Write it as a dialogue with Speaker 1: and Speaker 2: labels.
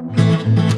Speaker 1: Música